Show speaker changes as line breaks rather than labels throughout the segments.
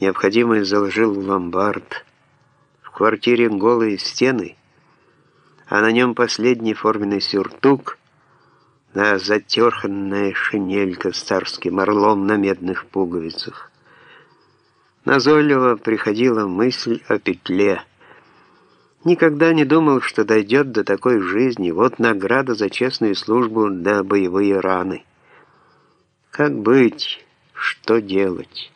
Необходимое заложил в ломбард. В квартире голые стены, а на нем последний форменный сюртук, на затерханная шинелька с царским орлом на медных пуговицах. Назойливо приходила мысль о петле. Никогда не думал, что дойдет до такой жизни. Вот награда за честную службу да боевые раны. Как быть? Что делать?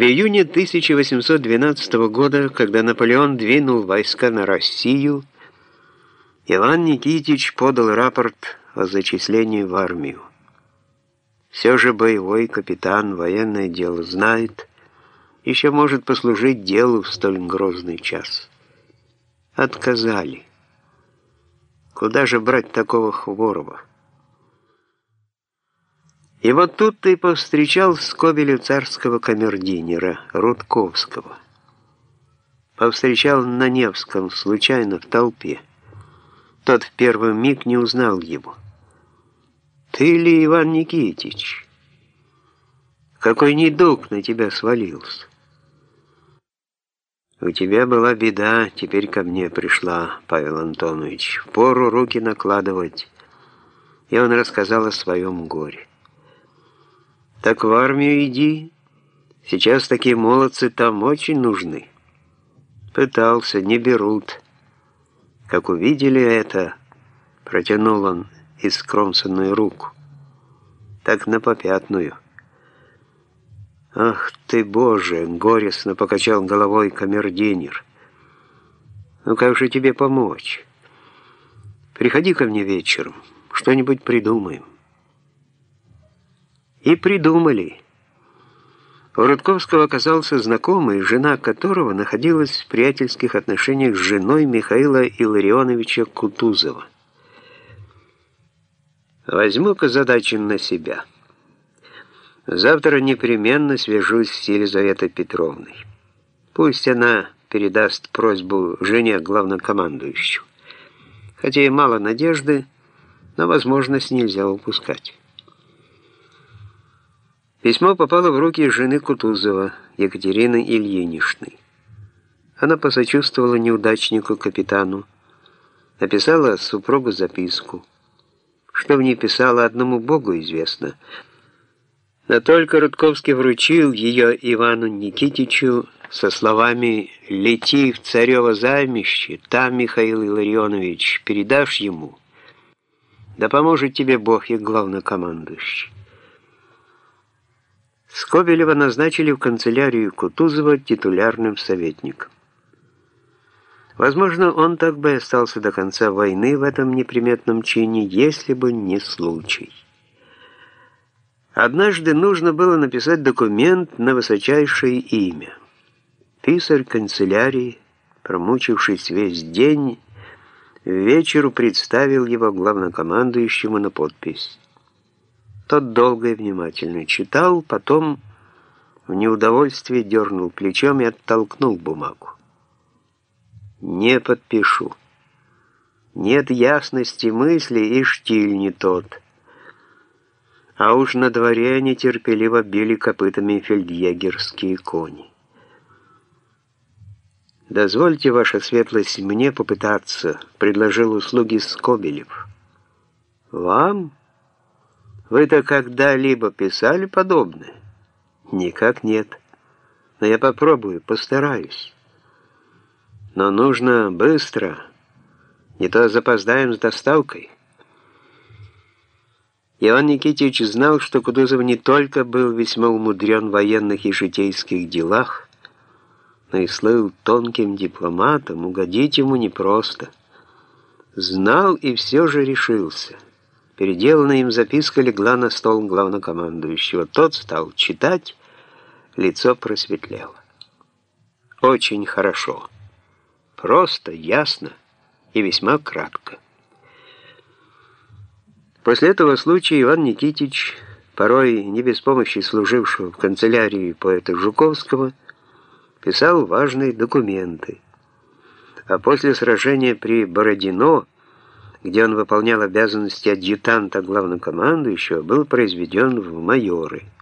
В июне 1812 года, когда Наполеон двинул войска на Россию, Иван Никитич подал рапорт о зачислении в армию. Все же боевой капитан военное дело знает, еще может послужить делу в столь грозный час. Отказали. Куда же брать такого Хворова? И вот тут ты повстречал Скобелю царского камердинера Рудковского. Повстречал на Невском, случайно, в толпе. Тот в первый миг не узнал его. «Ты ли Иван Никитич? Какой недуг на тебя свалился?» «У тебя была беда, теперь ко мне пришла, Павел Антонович. Пору руки накладывать». И он рассказал о своем горе. Так в армию иди. Сейчас такие молодцы там очень нужны. Пытался, не берут. Как увидели это, протянул он искромсанную руку. Так на попятную. «Ах ты, Боже!» — горестно покачал головой камердинер. «Ну как же тебе помочь? Приходи ко мне вечером, что-нибудь придумаем». И придумали. У Рудковского оказался знакомый, жена которого находилась в приятельских отношениях с женой Михаила Илларионовича Кутузова. Возьму-ка задачу на себя. Завтра непременно свяжусь с Елизаветой Петровной. Пусть она передаст просьбу жене главнокомандующему. Хотя и мало надежды, но возможность нельзя упускать. Письмо попало в руки жены Кутузова, Екатерины Ильиничны. Она посочувствовала неудачнику-капитану, написала супругу записку. Что в ней писала, одному Богу известно. Но только Рудковский вручил ее Ивану Никитичу со словами «Лети в царево займище, там, Михаил Илларионович, передашь ему, да поможет тебе Бог и главнокомандующий». Скобелева назначили в канцелярию Кутузова титулярным советником. Возможно, он так бы и остался до конца войны в этом неприметном чине, если бы не случай. Однажды нужно было написать документ на высочайшее имя. Писарь канцелярии, промучившись весь день, вечеру представил его главнокомандующему на подпись. Тот долго и внимательно читал, потом в неудовольствие дернул плечом и оттолкнул бумагу. «Не подпишу. Нет ясности мысли, и штиль не тот». А уж на дворе нетерпеливо били копытами фельдъегерские кони. «Дозвольте, ваша светлость, мне попытаться», — предложил услуги Скобелев. «Вам?» Вы-то когда-либо писали подобное? Никак нет. Но я попробую, постараюсь. Но нужно быстро, не то запоздаем с доставкой. Иван Никитич знал, что Кутузов не только был весьма умудрен в военных и житейских делах, но и слыл тонким дипломатом, угодить ему непросто. Знал и все же решился — Переделанная им записка легла на стол главнокомандующего. Тот стал читать, лицо просветлело. Очень хорошо. Просто, ясно и весьма кратко. После этого случая Иван Никитич, порой не без помощи служившего в канцелярии поэта Жуковского, писал важные документы. А после сражения при Бородино где он выполнял обязанности адъютанта главнокомандующего, был произведен в майоры –